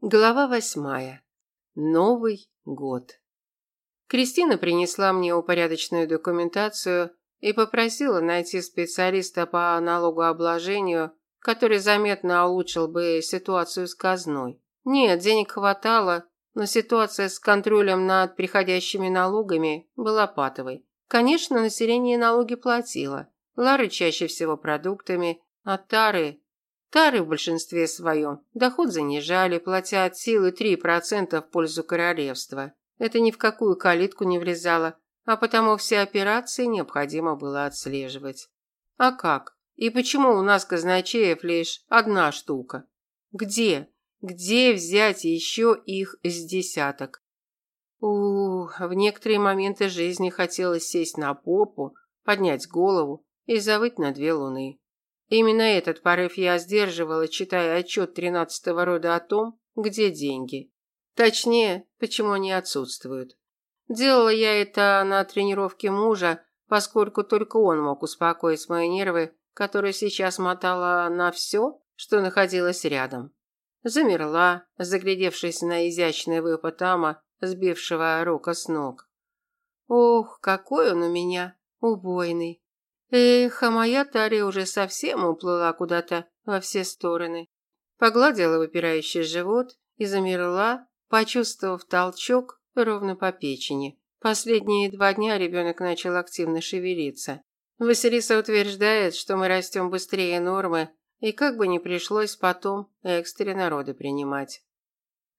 Глава восьмая. Новый год. Кристина принесла мне упорядоченную документацию и попросила найти специалиста по налогообложению, который заметно улучшил бы ситуацию с казной. Нет, денег хватало, но ситуация с контролем над приходящими налогами была патовой. Конечно, население налоги платило. Лары чаще всего продуктами, а Тары Тары в большинстве своем доход занижали, платя от силы 3% в пользу королевства. Это ни в какую калитку не влезало, а потому все операции необходимо было отслеживать. А как? И почему у нас казначеев лишь одна штука? Где? Где взять еще их с десяток? У, в некоторые моменты жизни хотелось сесть на попу, поднять голову и завыть на две луны. Именно этот порыв я сдерживала, читая отчет тринадцатого рода о том, где деньги. Точнее, почему они отсутствуют. Делала я это на тренировке мужа, поскольку только он мог успокоить мои нервы, которые сейчас мотала на все, что находилось рядом. Замерла, заглядевшись на изящный выпад Ама, сбившего Рока с ног. Ох, какой он у меня убойный. Эх, а моя Тария уже совсем уплыла куда-то во все стороны. Погладила выпирающий живот и замерла, почувствовав толчок ровно по печени. Последние два дня ребенок начал активно шевелиться. Василиса утверждает, что мы растем быстрее нормы, и как бы ни пришлось потом экстренно роды принимать.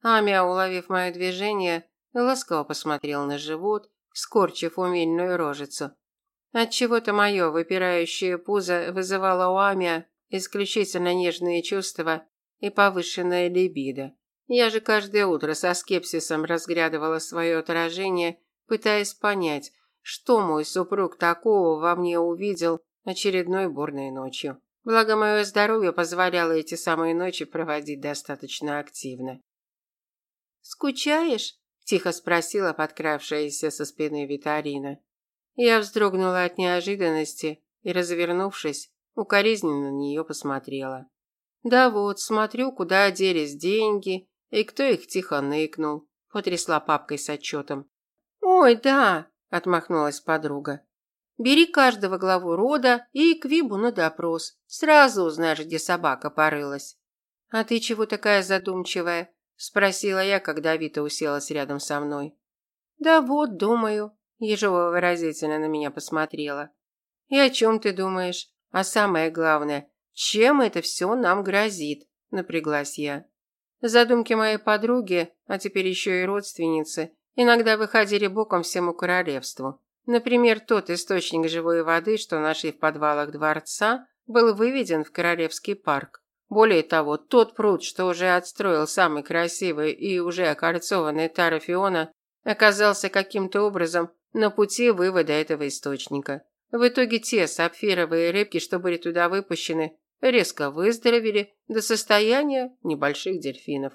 Амя, уловив мое движение, ласково посмотрел на живот, скорчив умильную рожицу, Отчего-то мое выпирающее пузо вызывало у Амия исключительно нежные чувства и повышенное либидо. Я же каждое утро со скепсисом разглядывала свое отражение, пытаясь понять, что мой супруг такого во мне увидел очередной бурной ночью. Благо мое здоровье позволяло эти самые ночи проводить достаточно активно. «Скучаешь?» – тихо спросила подкравшаяся со спины Витарина. Я вздрогнула от неожиданности и, развернувшись, укоризненно на нее посмотрела. Да вот, смотрю, куда делись деньги и кто их тихо ныкнул, потрясла папкой с отчетом. Ой, да, отмахнулась подруга. Бери каждого главу рода и к Вибу на допрос. Сразу узнаешь, где собака порылась. А ты чего такая задумчивая? спросила я, когда Вита уселась рядом со мной. Да вот, думаю, Ежова выразительно на меня посмотрела. «И о чем ты думаешь? А самое главное, чем это все нам грозит?» – напряглась я. Задумки моей подруги, а теперь еще и родственницы, иногда выходили боком всему королевству. Например, тот источник живой воды, что нашли в подвалах дворца, был выведен в Королевский парк. Более того, тот пруд, что уже отстроил самый красивый и уже окольцованный Тарафиона, оказался каким-то образом на пути вывода этого источника. В итоге те сапфировые рыбки, что были туда выпущены, резко выздоровели до состояния небольших дельфинов.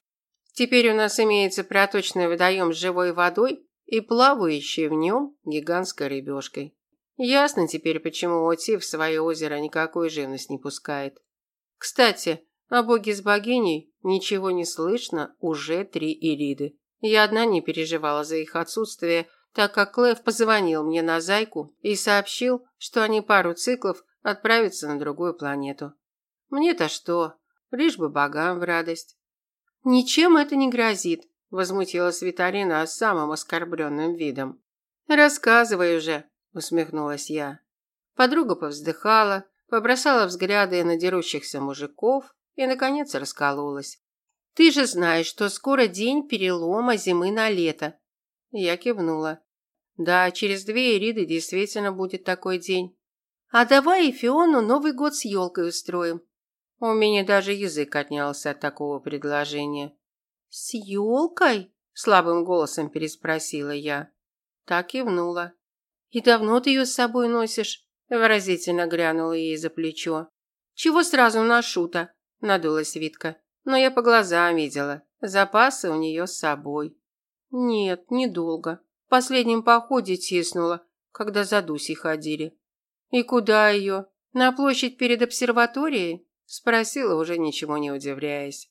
Теперь у нас имеется проточный водоем с живой водой и плавающий в нем гигантской рыбешкой. Ясно теперь, почему Оти в свое озеро никакой живность не пускает. Кстати, о боге с богиней ничего не слышно уже три Ириды. Я одна не переживала за их отсутствие, так как Клев позвонил мне на зайку и сообщил, что они пару циклов отправятся на другую планету. Мне-то что? Лишь бы богам в радость. Ничем это не грозит, возмутилась Виталина с самым оскорбленным видом. Рассказывай уже, усмехнулась я. Подруга повздыхала, побросала взгляды на дерущихся мужиков и, наконец, раскололась. «Ты же знаешь, что скоро день перелома зимы на лето». Я кивнула. Да, через две Ириды действительно будет такой день. А давай и Фиону Новый год с елкой устроим. У меня даже язык отнялся от такого предложения. С елкой? Слабым голосом переспросила я. Так кивнула. И давно ты ее с собой носишь? Выразительно глянула ей за плечо. Чего сразу на шута? Надулась Витка. Но я по глазам видела. Запасы у нее с собой. Нет, недолго последнем походе тиснула, когда за Дусей ходили. И куда ее? На площадь перед обсерваторией? Спросила, уже ничего не удивляясь.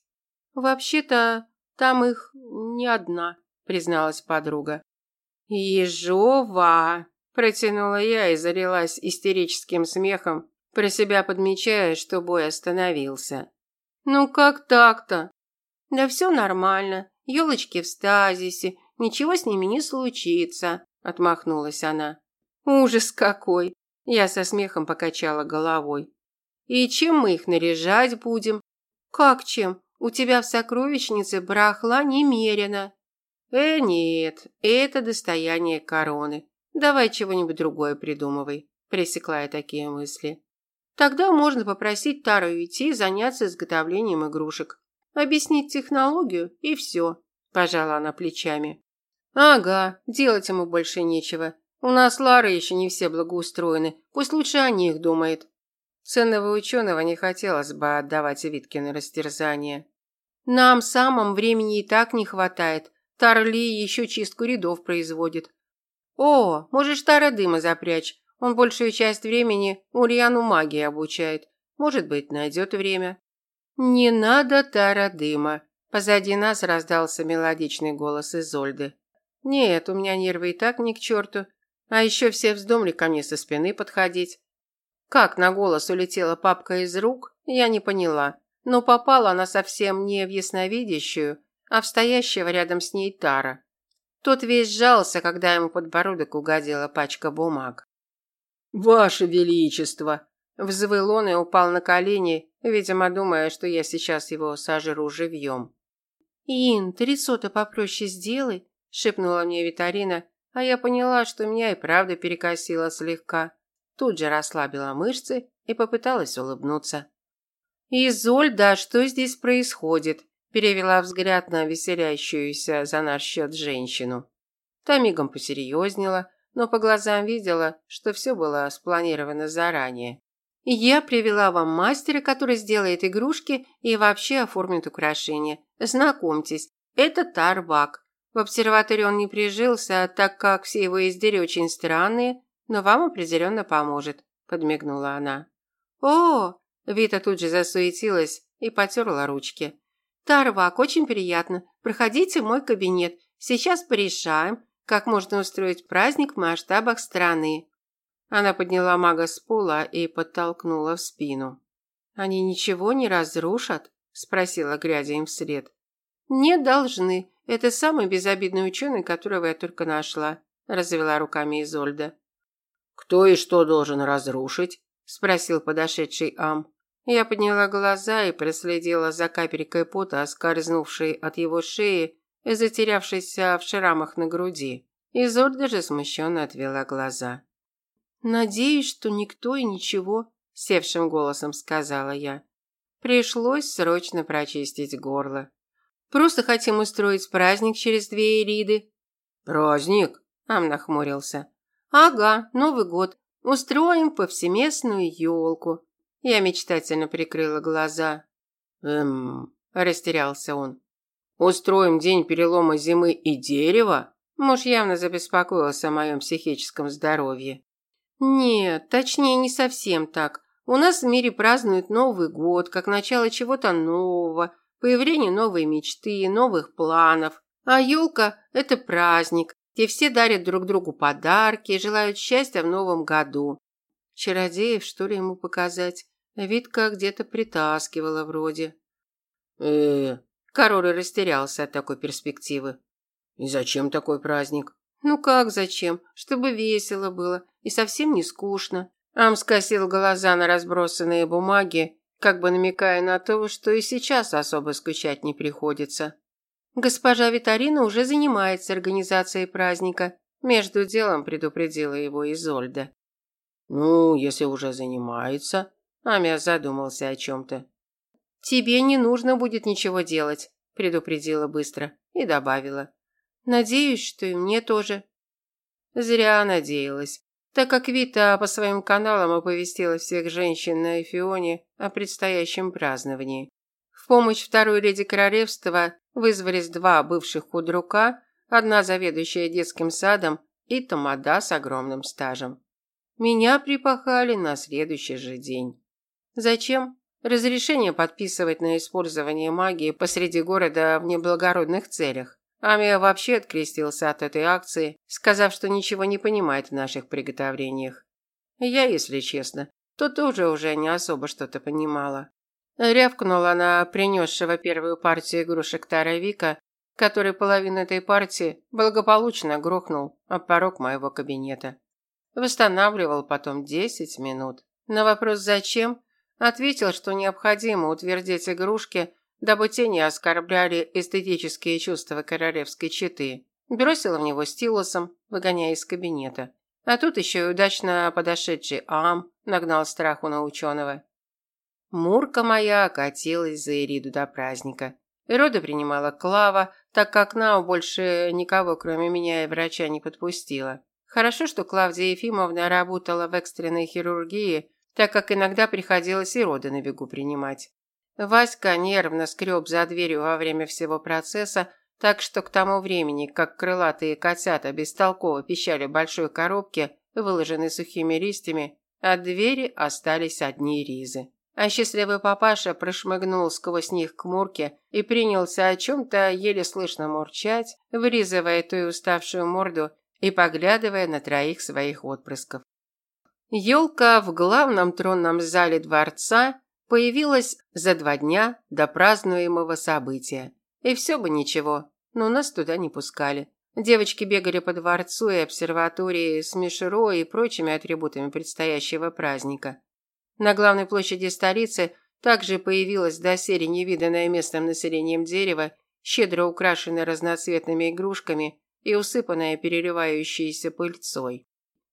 Вообще-то, Там их не одна, призналась подруга. Ежова, протянула я и залилась истерическим смехом, про себя подмечая, что бой остановился. Ну как так-то? Да все нормально. Елочки в стазисе, ничего с ними не случится, отмахнулась она. Ужас какой. Я со смехом покачала головой. И чем мы их наряжать будем? Как чем? У тебя в сокровищнице барахла немерено. Э, нет, это достояние короны. Давай чего-нибудь другое придумывай, пресекла я такие мысли. Тогда можно попросить Тару уйти и заняться изготовлением игрушек. Объяснить технологию и все, пожала она плечами. Ага, делать ему больше нечего. У нас Лара еще не все благоустроены. Пусть лучше о них думает. Ценного ученого не хотелось бы отдавать Витке на растерзание. Нам самым времени и так не хватает. Тарли еще чистку рядов производит. О, можешь Тара дыма запрячь. Он большую часть времени Ульяну магии обучает. Может быть, найдет время. Не надо Тара дыма. Позади нас раздался мелодичный голос Изольды. Нет, у меня нервы и так ни к черту. А еще все вздумали ко мне со спины подходить. Как на голос улетела папка из рук, я не поняла, но попала она совсем не в ясновидящую, а в стоящего рядом с ней Тара. Тот весь сжался, когда ему подбородок угодила пачка бумаг. «Ваше Величество!» Взвыл он и упал на колени, видимо, думая, что я сейчас его сожру живьем. «Ин, ты лицо-то попроще сделай», – шепнула мне Витарина, а я поняла, что меня и правда перекосило слегка. Тут же расслабила мышцы и попыталась улыбнуться. «Изольда, что здесь происходит?» перевела взгляд на веселящуюся за наш счет женщину. Та мигом посерьезнела, но по глазам видела, что все было спланировано заранее. «Я привела вам мастера, который сделает игрушки и вообще оформит украшения. Знакомьтесь, это Тарбак. В обсерватории он не прижился, так как все его изделия очень странные, но вам определенно поможет», – подмигнула она. «О!» – Вита тут же засуетилась и потерла ручки. «Тарвак, очень приятно. Проходите в мой кабинет. Сейчас порешаем, как можно устроить праздник в масштабах страны». Она подняла мага с пола и подтолкнула в спину. «Они ничего не разрушат?» – спросила, глядя им вслед. «Не должны. Это самый безобидный ученый, которого я только нашла», – развела руками Изольда. «Кто и что должен разрушить?» – спросил подошедший Ам. Я подняла глаза и проследила за капелькой пота, скользнувшей от его шеи и затерявшейся в шрамах на груди. Изольда же смущенно отвела глаза. «Надеюсь, что никто и ничего», – севшим голосом сказала я. Пришлось срочно прочистить горло. «Просто хотим устроить праздник через две Ириды». «Праздник?» – Ам нахмурился. «Ага, Новый год. Устроим повсеместную елку. Я мечтательно прикрыла глаза. Эм, растерялся он. Устроим день перелома зимы и дерева? Муж явно забеспокоился о моем психическом здоровье. Нет, точнее не совсем так. У нас в мире празднуют Новый год, как начало чего-то нового, появление новой мечты, новых планов. А елка – это праздник, где все дарят друг другу подарки и желают счастья в новом году. Чародеев, что ли, ему показать? Витка где-то притаскивала вроде. э Король растерялся от такой перспективы. «И зачем такой праздник?» «Ну как зачем? Чтобы весело было и совсем не скучно». Ам скосил глаза на разбросанные бумаги, как бы намекая на то, что и сейчас особо скучать не приходится. Госпожа Витарина уже занимается организацией праздника. Между делом предупредила его Изольда. «Ну, если уже занимается, Амя задумался о чем-то. «Тебе не нужно будет ничего делать», – предупредила быстро и добавила. «Надеюсь, что и мне тоже». Зря надеялась, так как Вита по своим каналам оповестила всех женщин на Эфионе о предстоящем праздновании. В помощь второй леди королевства вызвались два бывших худрука, одна заведующая детским садом и тамада с огромным стажем. Меня припахали на следующий же день. Зачем? разрешение подписывать на использование магии посреди города в неблагородных целях. Амия вообще открестился от этой акции, сказав, что ничего не понимает в наших приготовлениях. Я, если честно, то тоже уже не особо что-то понимала. Рявкнула на принесшего первую партию игрушек Таровика, который половину этой партии благополучно грохнул об порог моего кабинета. Восстанавливал потом 10 минут. На вопрос «зачем?» ответил, что необходимо утвердить игрушки, дабы те не оскорбляли эстетические чувства королевской четы. Бросила в него стилусом, выгоняя из кабинета. А тут еще и удачно подошедший Ам нагнал страху на ученого. Мурка моя катилась за Ириду до праздника. Роды принимала Клава, так как Нау больше никого, кроме меня и врача, не подпустила. Хорошо, что Клавдия Ефимовна работала в экстренной хирургии, так как иногда приходилось и роды на бегу принимать. Васька нервно скреб за дверью во время всего процесса, так что к тому времени, как крылатые котята бестолково пищали в большой коробке, выложенной сухими листьями, от двери остались одни ризы. А счастливый папаша прошмыгнул сквозь них к Мурке и принялся о чем-то еле слышно мурчать, вырезывая ту уставшую морду и поглядывая на троих своих отпрысков. Елка в главном тронном зале дворца появилась за два дня до празднуемого события. И все бы ничего, но нас туда не пускали. Девочки бегали по дворцу и обсерватории с мишерой и прочими атрибутами предстоящего праздника. На главной площади столицы также появилось доселе невиданное местным населением дерево, щедро украшенное разноцветными игрушками и усыпанное переливающейся пыльцой.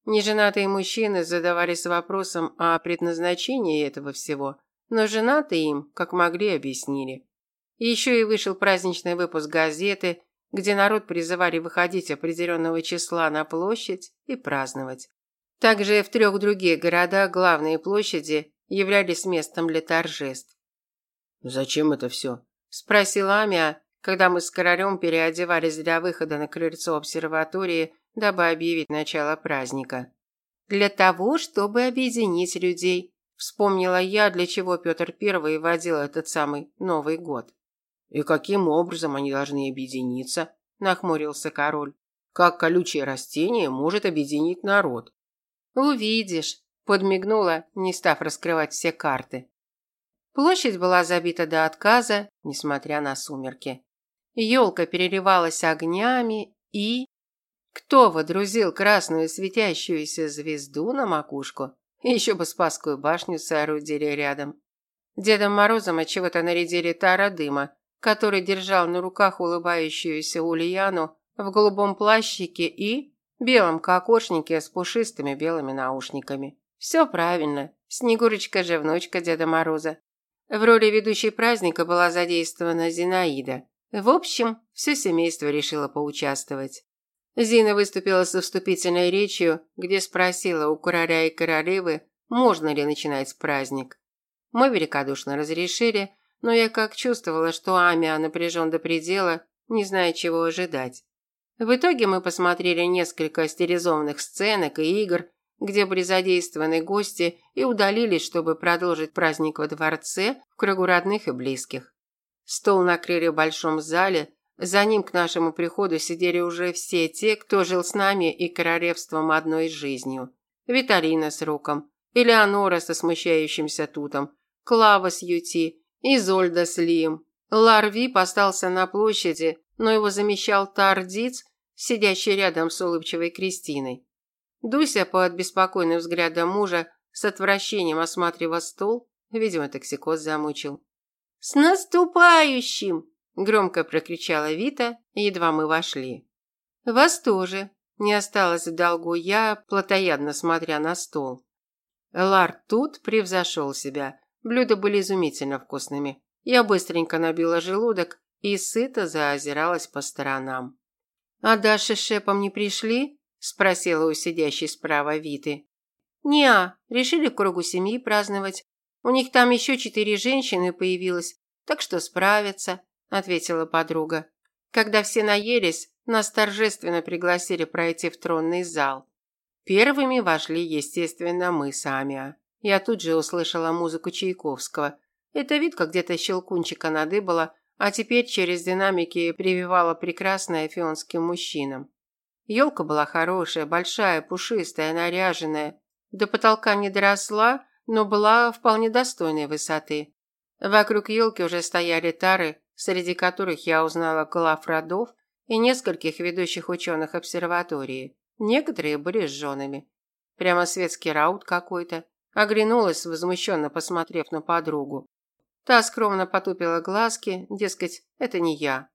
Неженатые мужчины задавались вопросом о предназначении этого всего, но женатые им, как могли, объяснили. еще и вышел праздничный выпуск газеты, где народ призывали выходить определенного числа на площадь и праздновать. Также в трех других городах главные площади являлись местом для торжеств. «Зачем это все?» – спросила Амия, когда мы с королем переодевались для выхода на крыльцо обсерватории, дабы объявить начало праздника. «Для того, чтобы объединить людей», – вспомнила я, для чего Петр I вводил этот самый Новый год. «И каким образом они должны объединиться?» – нахмурился король. «Как колючее растение может объединить народ?» «Увидишь», – подмигнула, не став раскрывать все карты. Площадь была забита до отказа, несмотря на сумерки. Елка переливалась огнями и... Кто водрузил красную светящуюся звезду на макушку? Еще бы Спасскую башню соорудили рядом. Дедом Морозом от чего-то нарядили Тара Дыма, который держал на руках улыбающуюся Ульяну в голубом плащике и белом кокошнике с пушистыми белыми наушниками. Все правильно. Снегурочка же внучка Деда Мороза. В роли ведущей праздника была задействована Зинаида. В общем, все семейство решило поучаствовать. Зина выступила со вступительной речью, где спросила у короля и королевы, можно ли начинать праздник. Мы великодушно разрешили, но я как чувствовала, что Амия напряжен до предела, не зная, чего ожидать. В итоге мы посмотрели несколько стилизованных сценок и игр, где были задействованы гости, и удалились, чтобы продолжить праздник во дворце в кругу родных и близких. Стол накрыли в большом зале, за ним к нашему приходу сидели уже все те, кто жил с нами и королевством одной жизнью. Виталина с Руком, Элеонора со смущающимся тутом, Клава с Юти, Изольда с Лием. Ларвип остался на площади, но его замещал Тардиц сидящий рядом с улыбчивой Кристиной. Дуся под беспокойным взглядом мужа с отвращением осматривая стол, видимо, токсикоз замучил. «С наступающим!» – громко прокричала Вита, едва мы вошли. «Вас тоже!» – не осталось в долгу я, плотоядно смотря на стол. Лар тут превзошел себя. Блюда были изумительно вкусными. Я быстренько набила желудок и сыто заозиралась по сторонам. «А Даша с Шепом не пришли?» – спросила у сидящей справа Виты. «Не-а, решили кругу семьи праздновать. У них там еще четыре женщины появилось, так что справятся», – ответила подруга. Когда все наелись, нас торжественно пригласили пройти в тронный зал. Первыми вошли, естественно, мы с Амиа. Я тут же услышала музыку Чайковского. Это вид, как где-то щелкунчика надыбала, а теперь через динамики прививала прекрасная фионским мужчинам. Елка была хорошая, большая, пушистая, наряженная. До потолка не доросла, но была вполне достойной высоты. Вокруг елки уже стояли тары, среди которых я узнала глав родов и нескольких ведущих ученых обсерватории. Некоторые были с женами. Прямо светский раут какой-то. Оглянулась, возмущенно посмотрев на подругу. Та скромно потупила глазки, дескать, это не я.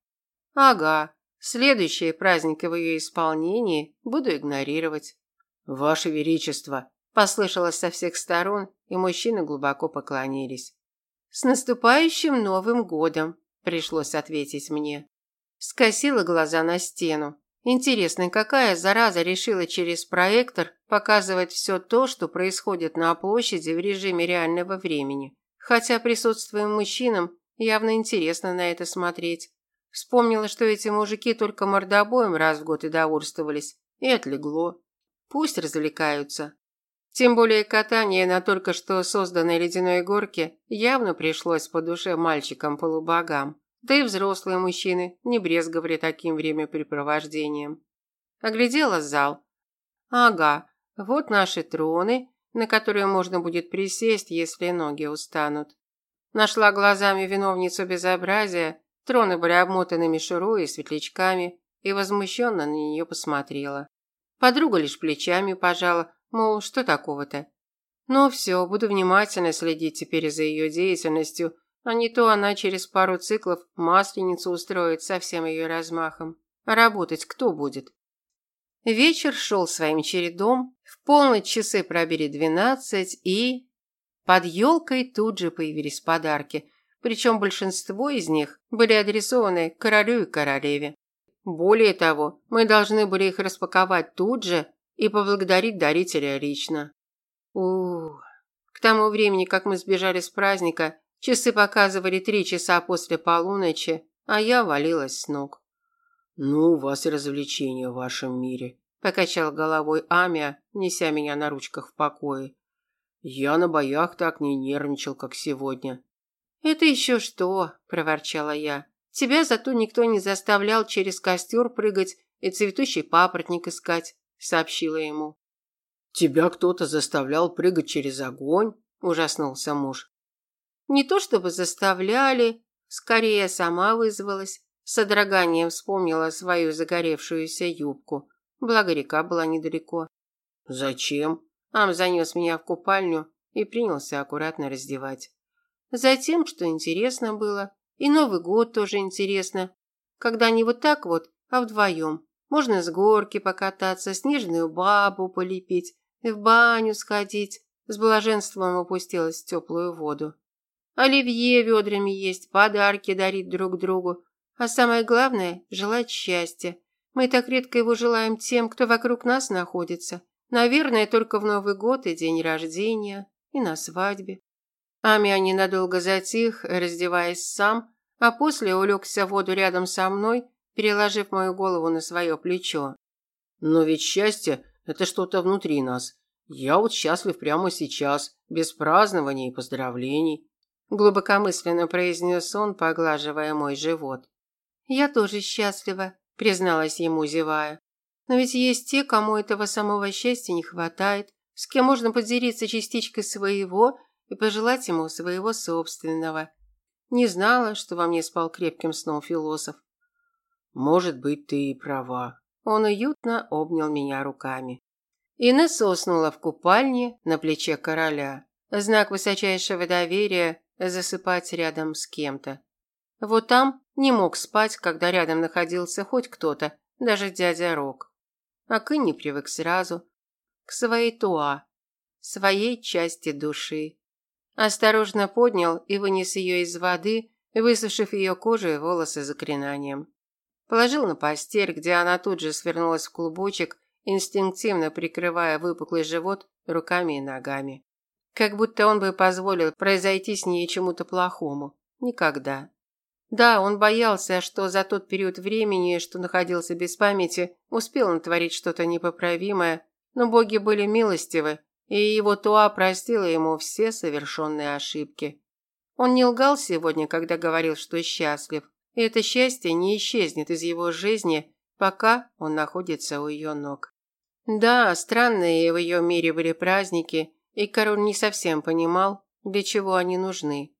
Ага, следующие праздники в ее исполнении буду игнорировать. Ваше Величество, послышалось со всех сторон, и мужчины глубоко поклонились. С наступающим Новым годом, пришлось ответить мне. Скосила глаза на стену. Интересно, какая зараза решила через проектор показывать все то, что происходит на площади в режиме реального времени. Хотя присутствуем мужчинам, явно интересно на это смотреть. Вспомнила, что эти мужики только мордобоем раз в год и довольствовались, и отлегло. Пусть развлекаются. Тем более катание на только что созданной ледяной горке явно пришлось по душе мальчикам-полубогам. Да и взрослые мужчины не брезговали таким времяпрепровождением. Оглядела зал. Ага, вот наши троны, на которые можно будет присесть, если ноги устанут. Нашла глазами виновницу безобразия, троны были обмотаны мишурой и светлячками, и возмущенно на нее посмотрела. Подруга лишь плечами пожала, мол, что такого-то. Ну все, буду внимательно следить теперь за ее деятельностью – а не то она через пару циклов масленицу устроит со всем ее размахом. Работать кто будет? Вечер шел своим чередом, в полночь часы пробили двенадцать и... Под елкой тут же появились подарки, причем большинство из них были адресованы королю и королеве. Более того, мы должны были их распаковать тут же и поблагодарить дарителя лично. Ух, к тому времени, как мы сбежали с праздника, Часы показывали три часа после полуночи, а я валилась с ног. «Ну, у вас и развлечения в вашем мире», – покачал головой Амия, неся меня на ручках в покое. «Я на боях так не нервничал, как сегодня». «Это еще что?» – проворчала я. «Тебя зато никто не заставлял через костер прыгать и цветущий папоротник искать», – сообщила ему. «Тебя кто-то заставлял прыгать через огонь?» – ужаснулся муж. Не то чтобы заставляли, скорее сама вызвалась. С содроганием вспомнила свою загоревшуюся юбку. Благо река была недалеко. «Зачем?» Ам занес меня в купальню и принялся аккуратно раздевать. Затем, что интересно было. И Новый год тоже интересно. Когда не вот так вот, а вдвоем. Можно с горки покататься, снежную бабу полепить, в баню сходить. С блаженством опустилась в теплую воду. Оливье ведрами есть, подарки дарить друг другу. А самое главное – желать счастья. Мы так редко его желаем тем, кто вокруг нас находится. Наверное, только в Новый год и день рождения, и на свадьбе. Амия ненадолго затих, раздеваясь сам, а после улегся в воду рядом со мной, переложив мою голову на свое плечо. Но ведь счастье – это что-то внутри нас. Я вот счастлив прямо сейчас, без празднования и поздравлений глубокомысленно произнес он, поглаживая мой живот. Я тоже счастлива, призналась ему, зевая. Но ведь есть те, кому этого самого счастья не хватает, с кем можно поделиться частичкой своего и пожелать ему своего собственного. Не знала, что во мне спал крепким сном философ. Может быть, ты и права. Он уютно обнял меня руками. Инесса уснула в купальне на плече короля. Знак высочайшего доверия засыпать рядом с кем-то. Вот там не мог спать, когда рядом находился хоть кто-то, даже дядя Рок. А Кын не привык сразу. К своей туа, своей части души. Осторожно поднял и вынес ее из воды, высушив ее кожу и волосы заклинанием. Положил на постель, где она тут же свернулась в клубочек, инстинктивно прикрывая выпуклый живот руками и ногами. Как будто он бы позволил произойти с ней чему-то плохому. Никогда. Да, он боялся, что за тот период времени, что находился без памяти, успел натворить что-то непоправимое, но боги были милостивы, и его Туа простила ему все совершенные ошибки. Он не лгал сегодня, когда говорил, что счастлив. И это счастье не исчезнет из его жизни, пока он находится у ее ног. Да, странные в ее мире были праздники, и король не совсем понимал, для чего они нужны.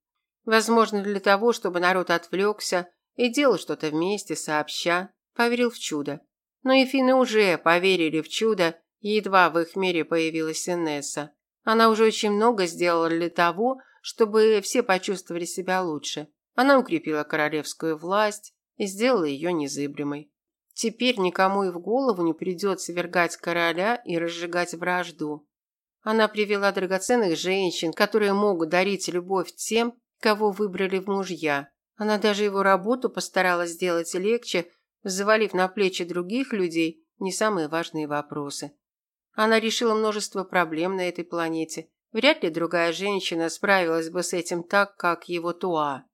Возможно, для того, чтобы народ отвлекся и делал что-то вместе, сообща, поверил в чудо. Но и финны уже поверили в чудо, едва в их мире появилась Инесса. Она уже очень много сделала для того, чтобы все почувствовали себя лучше. Она укрепила королевскую власть и сделала ее незыблемой. Теперь никому и в голову не придет свергать короля и разжигать вражду. Она привела драгоценных женщин, которые могут дарить любовь тем, кого выбрали в мужья. Она даже его работу постаралась сделать легче, завалив на плечи других людей не самые важные вопросы. Она решила множество проблем на этой планете. Вряд ли другая женщина справилась бы с этим так, как его Туа.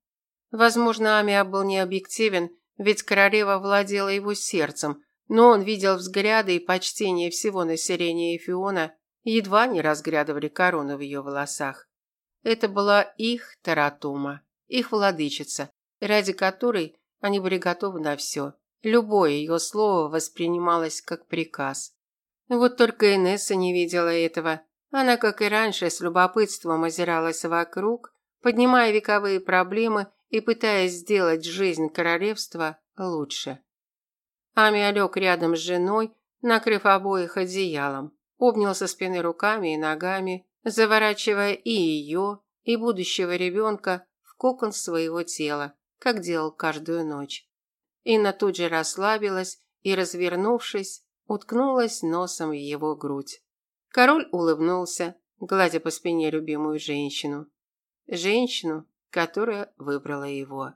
Возможно, Амиа был необъективен, ведь королева владела его сердцем, но он видел взгляды и почтение всего населения Эфиона, едва не разглядывали корону в ее волосах. Это была их Таратума, их владычица, ради которой они были готовы на все. Любое ее слово воспринималось как приказ. Вот только Инесса не видела этого. Она, как и раньше, с любопытством озиралась вокруг, поднимая вековые проблемы и пытаясь сделать жизнь королевства лучше. Ами лег рядом с женой, накрыв обоих одеялом, обнял со спины руками и ногами, заворачивая и ее, и будущего ребенка в кокон своего тела, как делал каждую ночь. Инна тут же расслабилась и, развернувшись, уткнулась носом в его грудь. Король улыбнулся, гладя по спине любимую женщину. Женщину, которая выбрала его.